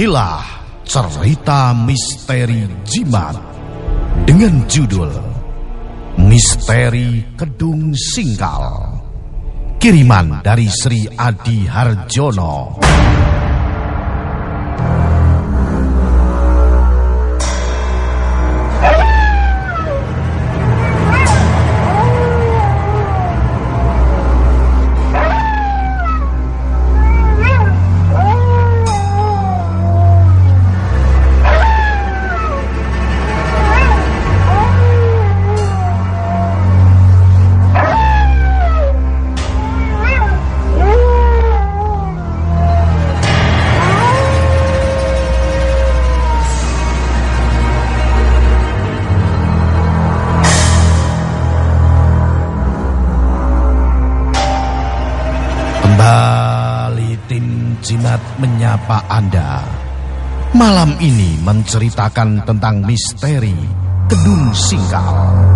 Inilah cerita misteri Jimat dengan judul Misteri Kedung Singkal. Kiriman dari Sri Adi Harjono. Ini menceritakan tentang misteri Kedung Singkal.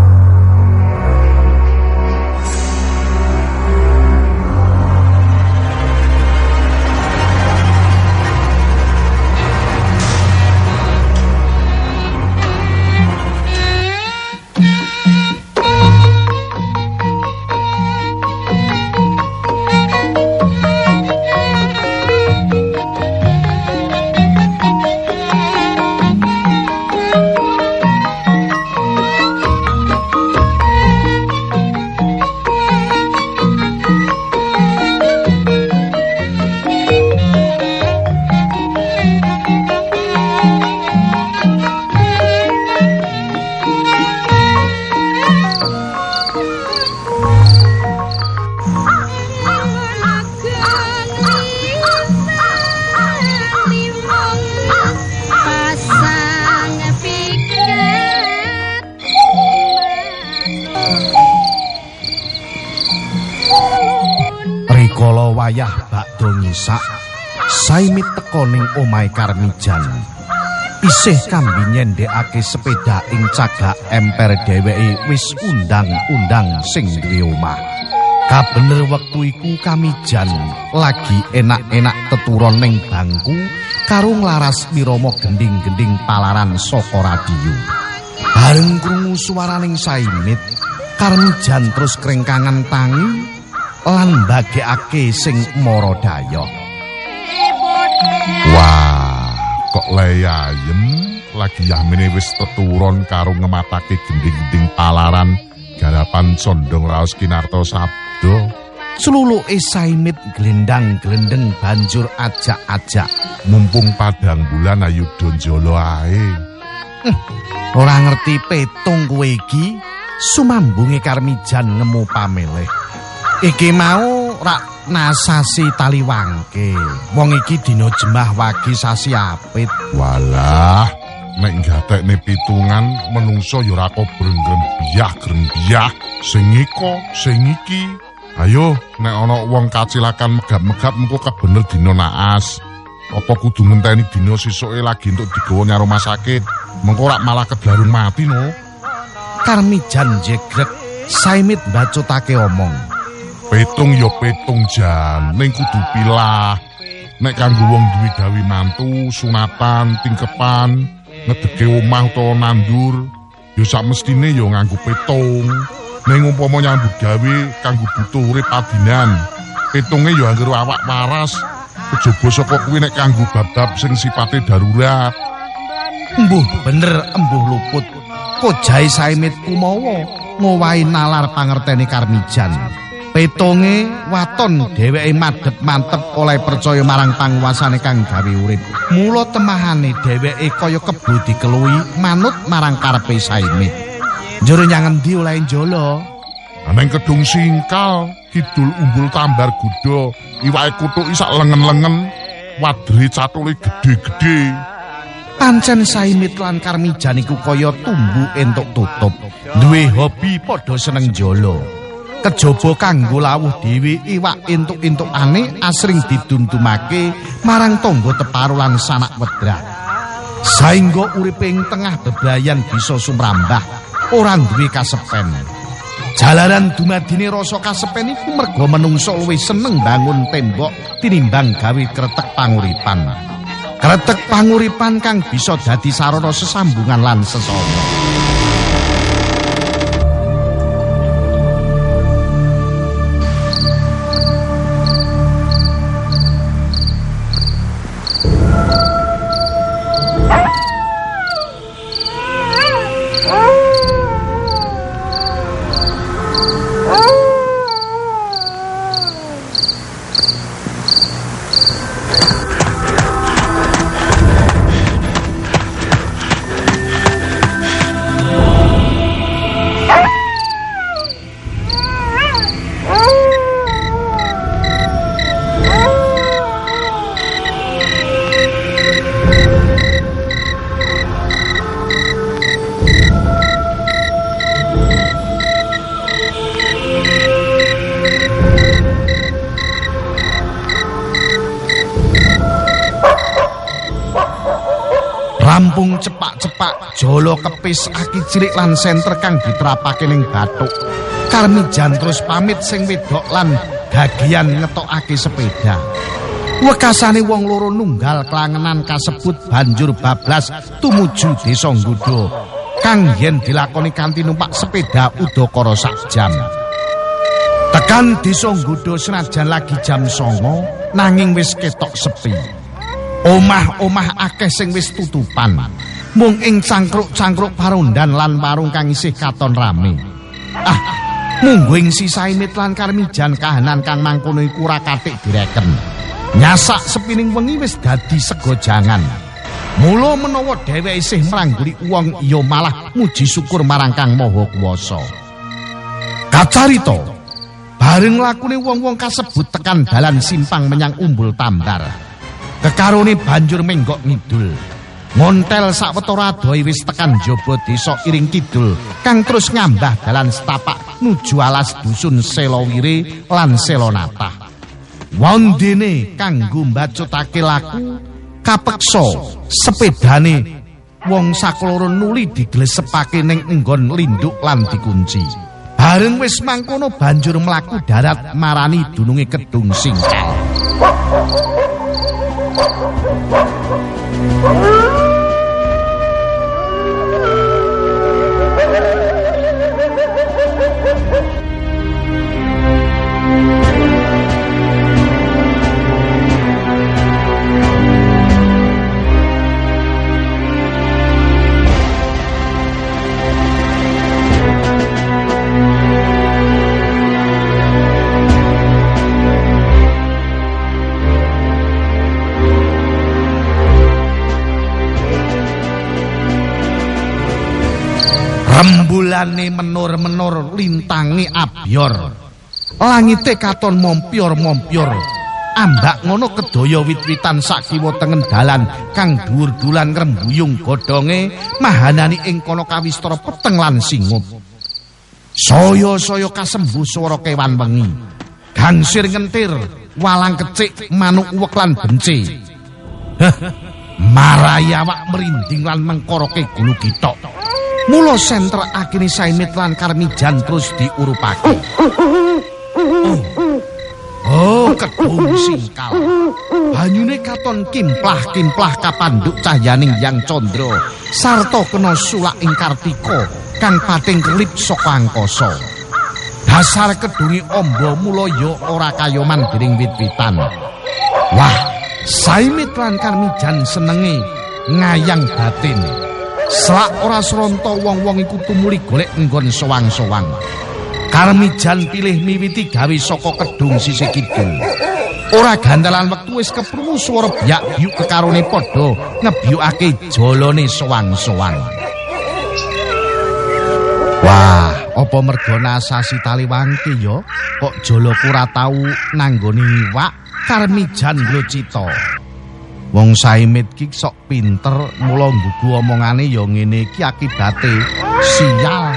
Bakdo ngisak, Saimit teka ning omahe Karmijan. Isih kambi nyendhekake sepeda ing cagak emper dheweke wis undang-undang sing duwe omah. Kabener wektu iku Kamijan lagi enak-enak teturon ning bangku karo nglaras mirama gending-gending palaran saka radio. Bareng krungu swaraning Saimit, Karmijan terus krengkangan tangi lan mbagekake sing mara dayoh. Wah, kok lei ayem lagi yamene wis teturon karo ngematake gending-gending palaran garapan condong raos kinarto sabdo. Celuluke Saimit glendang-glendeng banjur ajak-ajak. Mumpung padang bulan ayu donjolo ae. Ora ngerti petung kowe iki, sumambunge Karmijan ngemu pameleh. Iki mau rak nasasi tali wangke. Wong iki dina jemah wagi sasi apit. Walah, nek gatekne pitungan menungso ya ora kok grembiah grembiah sing iko sing iki. Ayo, nek ana wong kacilakan megap-megap engko kebener dina naas. Apa kudu ngenteni dina sesuke lagi untuk digawa nyang rumah sakit? Mengko rak malah kedlarung mati no. Karmijan jegrek, Saimit bacotake omong. Petung ya petung jan, ning kudu pilah. Nek kanggo wong duwe gawe mantu, sunatan, tingkepan, ngedeke omah utawa nandur, ya sak mestine ya nganggo petung. Ning umpama nyambut gawe kanggo butuh urip adinan, petunge ya anggere awak waras. Kejaba saka kuwi nek kanggo bab-bab sing sipate darurat. Embuh bener embuh luput. Kojai Saimit kumawa ngowahi nalar pangerteni Karmijan. Petonge waton dheweke madhep mantep oleh percaya marang panguwasane kang gawe urip. Mula temahane dheweke kaya kebo dikeluwi manut marang karepe Saimit. Njur nyang endi oleh njolo? Aneng kedung singkal, kidul umbul tambar gudo, iwake kutuk isak lengen-lengen, wadri catule gede-gede. Pancen Saimit lan Karmijan iku kaya tumbu entuk tutup. Duwe hobi padha seneng njolo. Kejaba kanggo lawuh dhewe iwak entuk-entukane asring didundumake marang tangga teparo lan sanak wedra. Saengga uripe ing tengah bebrayan bisa sumrambah ora duwe kasepen. Jalaran dumadine rasa kasepen iku merga menungsa luwih seneng bangun tembok tinimbang gawe kretek panguripan. Kretek panguripan kang bisa dadi sarana sesambungan lan sesama. Jolo kepis aki cilik lan senter kang diterapake ning bathuk. Karmijan terus pamit sing wedok lan gagian ngetokake sepeda. Wekasane wong loro nunggal klangenan kasebut banjur bablas tumuju desa Nggudo. Kang yen dilakoni kanthi numpak sepeda udakara sak jam. Tekan desa Nggudo senajan lagi jam songo nanging wis ketok sepi. Omah-omah akeh sing wis tutupan. Mung ing cangkruk-cangkruk parundan lan warung kang isih katon rame. Ah, munggo ing sisae mitlan karmijan kahanan kang mangkono iku ora katik direken. Nyasak sepining wengi wis dadi sego jangan. Mula menawa dheweke isih mrangguli wong ya malah muji syukur marang Kang Maha Kuwasa. Kacarita bareng lakune wong-wong kasebut tekan dalan simpang menyang umbul tambar. Kekarone banjur menggok ngidul. Ngontel sawetara adohe wis tekan jaba desa iring kidul kang terus ngambah dalan setapak nuju alas dusun Selowire lan Selonatah. Wondene kanggo mbacutake laku kapeksa sepedane wong sakloro nuli diglesepake ning enggon linduk lan dikunci. Bareng wis mangkono banjur mlaku darat marani dununge kedung singkang. Rembulane menur-menur lintangi abyor. Langite katon mompyor-mompyor. Ambak ngono kedaya wit-witan sakiwa tengen dalan kang dhuwur-dulan ngrembuyung godhonge mahanani ing kono kawistara peteng lan singup. Saya-saya kasembuh swara kewan wengi. Gangsir ngentir, walang kecik, manuk uwek lan benci. Marayawak merinding lan mengkoroke gulu gitok. Mula senter akhirnya saimit lan karmijan terus diurupake. Oh, oh kedung singkal. Banyune katon kimplah-kimplah kapanduk cahyaning yang condro. Sarto kena sulak ing kartika kang pating kelip saka angkasa. Dasar kedungi ombo mula ya ora kayoman dening wit-witan. Wah, saimit lan karmijan senenge ngayang batin. Selak ora sronto wong-wong iku tumuli golek nggon sowang-sowang. Karmijan pilih miwiti gawe saka kedung sisih kidul. Ora gandalan wektu wis keprungu swara biak-biuk kekarone padha ngebyukake jolone sowang-sowang. Wah, apa mergo nasasi taliwangke ya kok joloku ora tau nanggoni iwak Karmijan Glocita. Wong Saimit ki sok pinter mula nggugu omongane ya ngene iki akibate sial.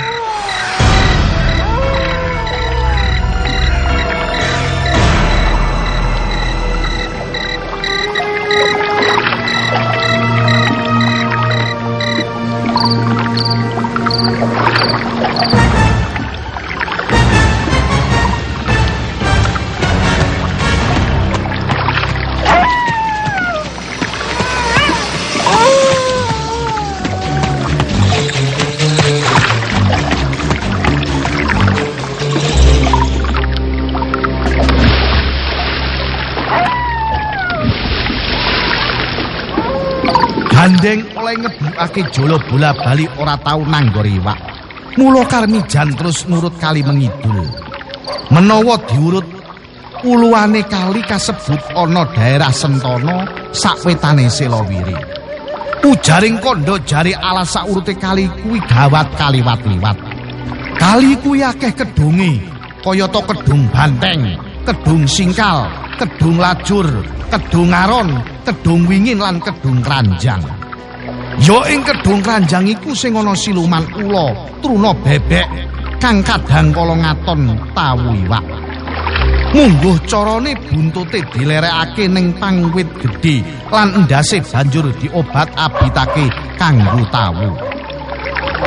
Ngebukake jolo bola bali ora tau nanggor iwak. Mula Karmijan terus nurut kali mengidul. Menawa diurut uluane kali kasebut ana daerah Sentono sakwetane Selowiri. Ujaring kondo jari alas saurute kali kuwi gawat kaliwat-liwat. Kali kuwi akeh kedunge, kayata kedung banteng, kedung singkal, kedung lajur, kedung aron, kedung wingin lan kedung keranjang. Ya ing kedung keranjang iku sing ana siluman ula, truna bebek kang kadang kala ngaton tawu iwak. Mungguh carane buntute dilerekake ning pangwit gedhe lan endase banjur diobat abitake kanggo tawu.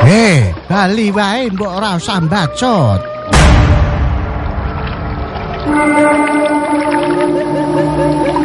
Heh, bali wae mbok ora usah mbacot. Gragap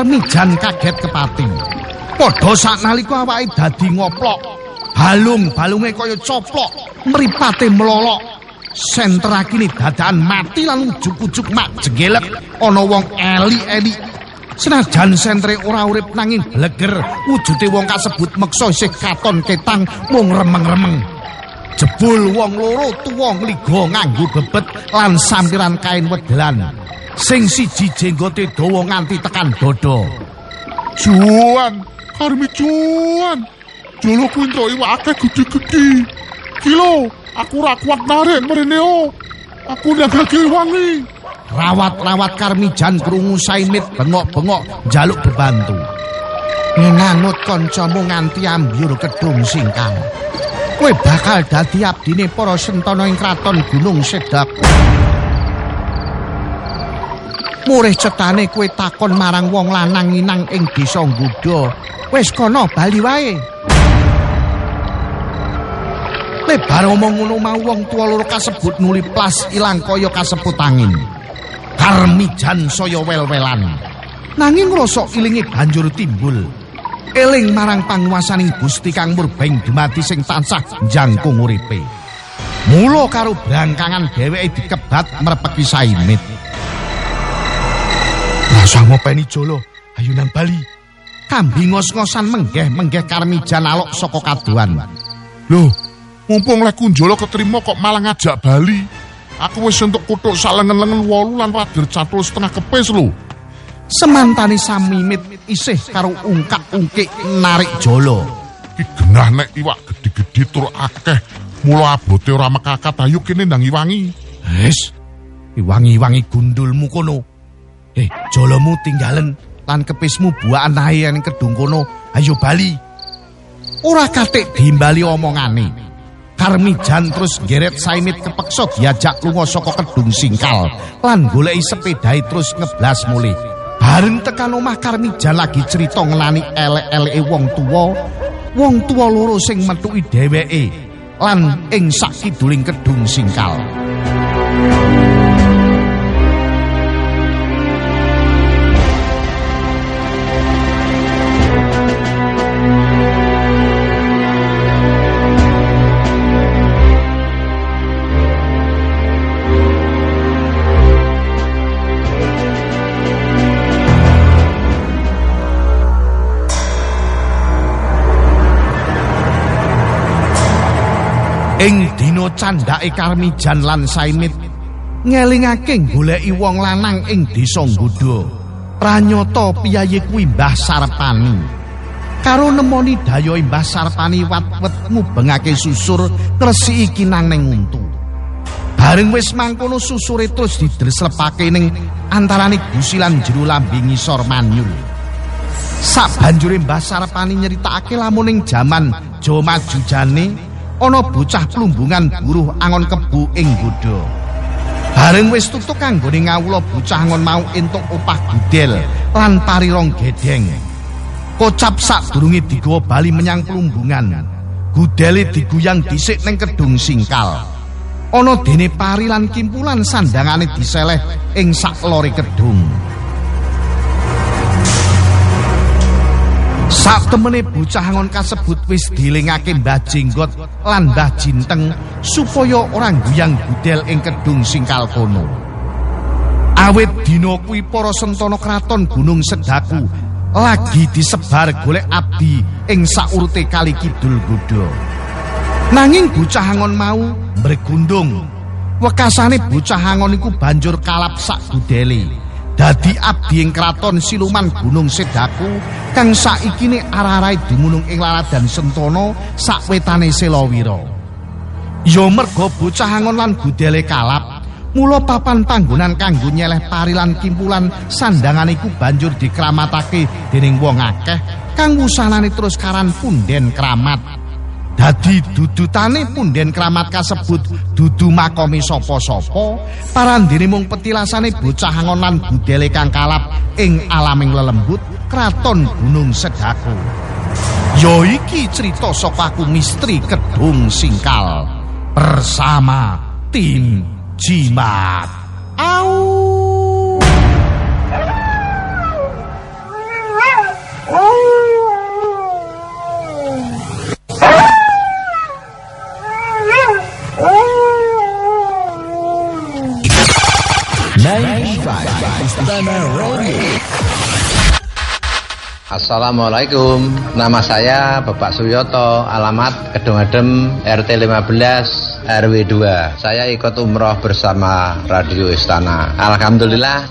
Karmijan kaget kepati. Padha saknalika awake dadi ngoplok. Balung-balunge kaya coplok, mripate melolok. Sentrakine dadakan mati lan ujug-ujug mak jenggelek ana wong eli-eli. Senajan sentre ora urip nanging bleger, wujude wong kasebut meksa isih katon ketang mung remeng-remeng. Jebul wong loro tuwa ngligo nganggo bebet lan sampiran kain wedelan. Sing siji jenggote dawa nganti tekan dada. Juan, karmi Juan. Jolo kuwi entuk iwak akeh gede-gede. Kilo, aku ora kuat narik mrene o. Aku ndagake wangi. Rawat-rawat Karmijan krungu Saimit bengok-bengok njaluk bebantu. Nganut kancamu nganti ambyur kedung singkang. Kowe bakal dadi abdine para sentana ing kraton Gunung Sedak. Murih cetane kowe takon marang wong lanang inang ing desa Gudo. Wis kono bali wae. Lebar omong ngono mau wong tuwa loro kasebut nuli plas ilang kaya kasebut angin. Karmijan saya wel-welan. Nanging rasa ilinge banjur timbul. Eling marang panguwasaning Gusti Kang Murbeng dumati sing tansah njangkung uripe. Mula karo brangkangan dheweke dikebat merpeki Saimit. Rasa ngopeni jolo, ayunan Bali. Kambing ngos-ngosan menggeh-menggeh Karmijan alok saka kaduan. Loh, mumpung lek kunjolo keterima kok malah ngajak Bali. Aku wis entuk kutuk salengen-lengen wolu lan wadir catul setengah kepes lho. Semantani Samimit isih karo ungkak-ungkik narik jolo. Ki genah nek iwak gede-gede tur akeh. Mula abote ora mekakat ayo kene ndang iwangi. Wis, iwangi-wangi gundulmu kono. Eh, jolomu tinggalen lan kepismu buakan ae ning kedung kono. Ayo bali. Ora katik dimbali omongane. Karmijan terus geret Saimit kepeksa diajak lunga saka kedung singkal lan goleki sepedhae terus ngeblas mulih. Bareng tekan omah Karmijan lagi cerita ngenani elek-eleke wong tuwa, wong tuwa loro sing metuki dheweke lan ing sak kiduling kedung singkal. Candhake Karmijan lan Saimit ngelingake goleki wong lanang ing desa Nggoda. Pranyata piyayi kuwi Mbah Sarpani. Karo nemoni daya Mbah Sarpani wat-wet ngubengake susur ngresiki kinang ning untu. Bareng wis mangkono susure terus didreslepake ning antarane gusi lan jero lambe ngisor manyul. Sabanjure Mbah Sarpani nyeritakake lamun ing jaman Jawa maju jane ana bocah plumbungan buruh angon kebu ing Nggoda. Bareng wis tutuk kanggone ngawula bocah ngon mau entuk opah gudel lan parirong gedeng. Kocap sadurunge digawa bali menyang plumbungan. Gudele diguyang dhisik ning kedung singkal. Ana dene pari lan kimpulan sandangane diseleh ing sak lore kedung. Sak temene bocah ngon kasebut wis dilingake Mbah Jenggot lan Mbah Jinteng supaya ora guyang budel ing kedung singkal kono. Awit dina kuwi para sentana kraton Gunung Sedaku lagi disebar golek abdi ing saurute kali kidul Buddha. Nanging bocah angon mau mbregundung. Wekasane bocah angon iku banjur kalap sak budele. Dadi abdi ing kraton siluman Gunung Sedaku kang saikine arah-arahe dumunung ing laladan Sentana sakwetane Selawira. Ya merga bocah angon lan budele kalap, mula papan panggonan kanggo nyeleh pari lan kimpulan sandangan iku banjur dikramatake dening wong akeh kang wusanane terus karan punden kramat. Dadi dudutane punden kramat kasebut dudu makome sapa-sapa, parandene mung petilasane bocah angon lan budele kang kalap ing alaming lelembut kraton Gunung Sedaku. Ya iki cerita saka aku misteri Kedung Singkal bersama tim Jimat. Au! Assalamualaikum, nama saya Bapak Suyoto, alamat Kedung Adem, RT 15, RW 2. Saya ikut umroh bersama Radio Istana. Alhamdulillah,